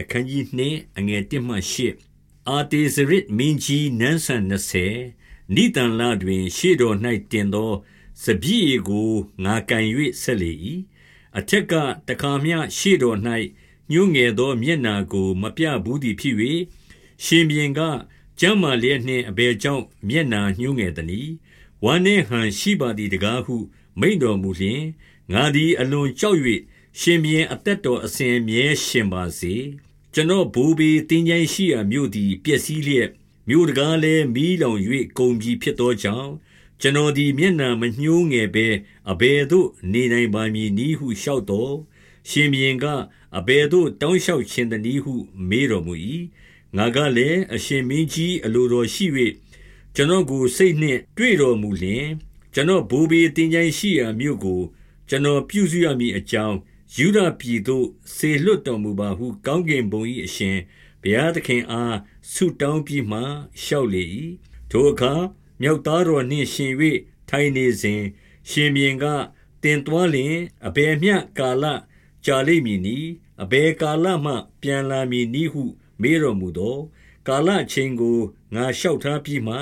အခန်းကြီးနှင့်အငယ်1မှ8အာတေဇရစ်မင်းကြီးနန်းဆန်20နိတန်လာတွင် ရှေ့တော်၌တင်သောစပြည့်ကိုငါကန်၍ဆက်လေ၏အထက်ကတခါမျှရှေ့တော်၌ညှိုးငယ်သော မျက်နာကို မပြဘူးသည်ဖြစ်၍ရှင်ဘင်ကကျမ်းမာလျက်နှင့်အဘယ်ကြောင့်မျက်နာညှိုးငယ်သနည်းဝမ်းနှင့်ဟန်ရှိပါသည်တကားဟု မိန်တော်မူလျင်ငါသည်အလွန်ကြောက်၍ရှင်ဘင်အသက်တော်အစဉ်မြဲရှင်ပါစေ ကျွန်တော်ဘူဘီတင်းကျိုင်းရှိရာမြို့သည် ပျက်စီးလျက်မြို့တကားလည်းမီးလောင်၍ကုန်ပြီဖြစ်သောကြောင့်ကျွန်တော်သည်မျက်နှာမညှိုးငယ်ဘဲအဘယ်သို့နေနိုင်ပါမည်နည်းဟုလျှောက်တော်ရှင်ဘီရင်ကအဘယ်သို့တောင်းလျှောက်ခြင်းတနည်းဟု မေးတော်မူ၏ငါကလည်းအရှင်မင်းကြီးအလိုတော်ရှိ၍ကျွန်တော်ကိုစိတ်နှင့်တွေ့တော်မူလျင် ကျွန်တော်ဘူဘီတင်ကြိုင်ရှိရာမြို့ကို ကျွန်တော်ပြုစုရမည်အကြောင်း ယူဒပြည်သို့ဆေလွတ်တော်မူပါဟု ကောင်းကင်ဘုံ၏အရှင်ဘုရားသခင်အားဆုတောင်းပြီးမှလျှောက်လေ၏ထိုအခါမြောက်သားတော်နှင့်ရှင်၍ထိုင်နေစဉ်ရှင်မြင်ကတင်သွားလျင်အဘယ်မျှကာလကြာလိမ့်မည်နီအဘယ်ကာလမှ ပြန်လာမည်နီဟု မေးတော်မူသော ကာလချင်းကိုငါလျှောက်ထားပြီးမှ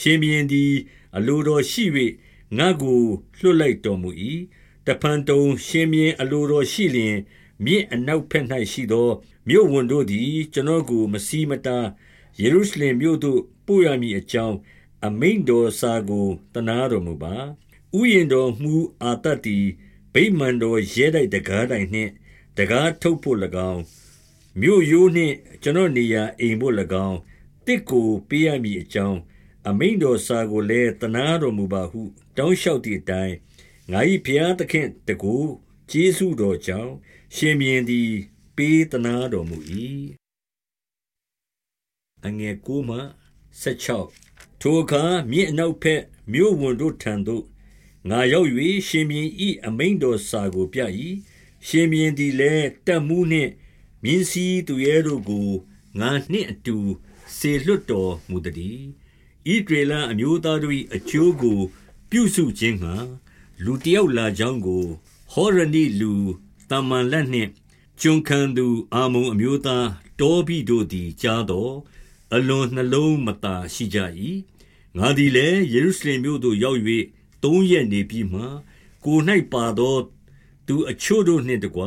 ရှင်မြင်သည် အလိုတော်ရှိ၍ငါကိုလွှတ်လိုက်တော်မူ၏ တဖန်တုံရှင်မြင်းအလိုတော်ရှိလျင်မြင့်အနောက်ဘက်၌ရှိသောမြို့ဝန်တို့သည် ကျွန်တော်ကိုမစီမတာယေရုရှလင်မြို့သို့ပို့ရမည်အကြောင်းအမိန်တော်စာကိုတနာတော်မူပါဥယျင်တော်မူအာတတ်တီဗိမာန်တော်ရဲတိုက်တကားတိုင်နှင့်တကားထုတ်ဖို့၎င်းမြို့ရိုးနှင့်ကျွန်တော်နေရာအိမ်ဖို့၎င်းတစ်ကိုပေးရမည်အကြောင်းအမိန်တော်စာကိုလည်းတနာတော်မူပါဟု တောင်းလျှောက်သည့်အတိုင်း ငါ၏ဘုရားသခင်တကူကျေးဇူးတော်ကြောင့်ရှင်မြင်းသည်ပေးသနာတော်မူ၏အငယ်ကိုမှ16ထိုအခါမြင့်အနောက်ဖက်မြို့ဝန်တို့ထံသို့ငါရောက်၍ရှင်မြင်း၏အမိန်တော်စာကိုပြ၏ရှင်မြင်းသည်လည်းတက်မှုနှင့်မြင်းစည်းသူရဲတို့ကိုငါနှင့်အတူစေလွတ်တော်မူသည်ဤဒေလအမျိုးသားတို့၏အကျိုးကို ပြုစုခြင်းငှာ လူတယောက်လာကြောင်းကို ဟောရနိလူတမန်လက်နှင့်ကျွန်ခံသူအာမုံအမျိုးသားတောဘိတို့သည်ကြားတော်အလွန်နှလုံးမသာရှိကြ၏ငါသည်လည်းယေရုရှလင်မြို့သို့ရောက်၍သုံးရက်နေပြီးမှကို၌ပါသောသူအချို့တို့နှင့်တကွ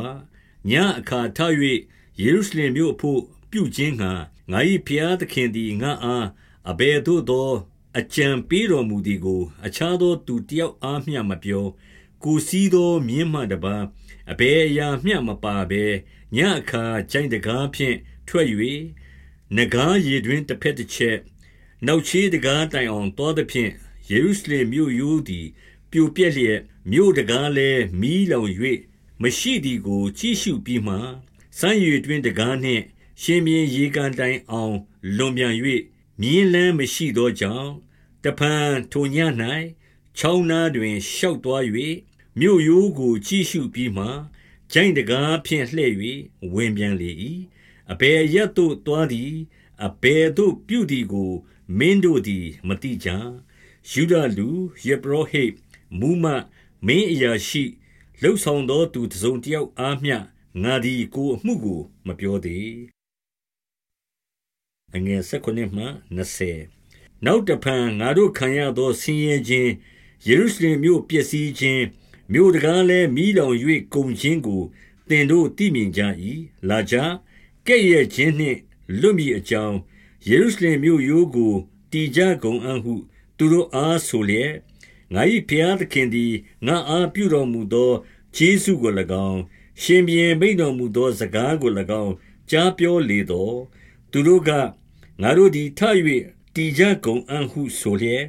ညအခါထ၍ယေရုရှလင်မြို့အဖို့ပြုခြင်းငှာငါ၏ဖျားသခင်သည်ငါအားအဘယ်သို့သော အကြံပေးတော်မူသည်ကို အခြားသောသူတယောက်အားမျှမပြော ကိုစည်းသောမြင်းမှတပါအဘယ်အရာမျှမပါဘဲညအခါကျိုင်းတကားဖြင့် ထွက်၍နဂါးရည်တွင်တစ်ဖက်တစ်ချက် နောက်ချေးတကားတိုင်အောင်တောသည်ဖြင့် ယေရုရှလင်မြို့ရိုးသည် ပြိုပြက်လျက် မြို့တကားလည်း မီးလောင်၍မရှိသည်ကို ကြည့်ရှုပြီးမှ စမ်းရည်တွင်တကားနှင့် ရှင်မြင်းရေကန်တိုင်အောင် လွန်ပြန်၍မြင်းလန်းမရှိသောကြောင့် တဖန်ထိုည၌ချောင်းနားတွင်ရှောက်သွား၍မြို့ရိုးကိုကြည့်ရှုပြီးမှဂျိုင်းတကားဖြင့်လှည့်၍ဝင်ပြန်လေ၏အဘယ်ရက်သို့သွားသည်အဘယ်သို့ပြုသည်ကိုမင်းတို့သည်မတိကြယူဒလူယေဘရဟိမူမမင်းအရာရှိလှုပ်ဆောင်သောသူတစုံတယောက်အားမျှငါသည်ကိုအမှုကိုမပြောသေးအငယ်၁၉မှ20 နောက်တဖန်ငါတို့ခံရသောဆင်းရဲခြင်းယေရုရှလင်မြို့ပျက်စီးခြင်းမြို့တကားလည်းမိလောင်၍ကုန်ခြင်းကိုသင်တို့သိမြင်ကြ၏လာကြကဲ့ရဲ့ခြင်းနှင့်လွတ်မိအကြောင်းယေရုရှလင်မြို့ရိုးကိုတည်ကြကုန်အံ့ဟု သူတို့အားဆိုလျက်ငါ၏ဘုရားသခင်သည်ငါအားပြုတော်မူသောခြေဆုကို၎င်းရှင်ဘင်မိန်တော်မူသောစကားကို၎င်းကြားပြောလေသောသူတို့ကငါတို့သည်ထ၍ တည်ကြကုန်အံ့ဟုဆိုလျက်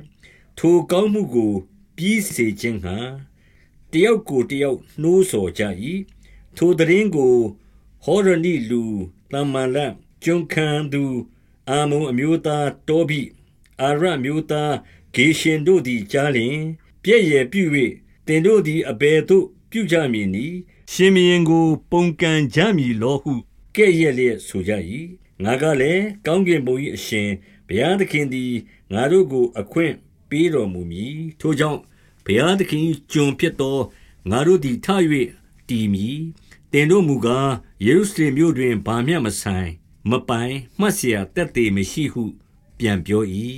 ထိုကောင်းမှုကိုပြီးစေခြင်းဟံတယောက်ကိုတယောက်နှိုးဆော်ကြ၏ထိုတရင်ကိုဟောရနိလူတမန်လကျွန်ခံသူအာမုံအမျိုးသားတောဘိအာရမျိုးသားဂေရှင်တို့သည်ကြားလျင် ပြည့်ရဲ့ပြု၍တင်တို့သည်အဘယ်သို့ပြုကြမည်နည်းရှင်မင်းကို ပုန်ကန်ကြမည်လောဟုကဲ့ရဲ့လျက်ဆိုကြ၏ငါကလည်းကောင်းကင်ဘုံ၏အရှင် ဘုရားသခင်သည်ငါတို့ကို အခွင့်ပေးတော်မူမည်ထိုကြောင့်ဘုရားသခင်ကျွန်ဖြစ်သောငါတို့သည်ထ၍တည်မည် သင်တို့မူကားယေရုရှလင်မြို့တွင်ဘာမျှမဆိုင်မပိုင်မှတ်เสียတက်သေးမရှိဟု ပြန်ပြော၏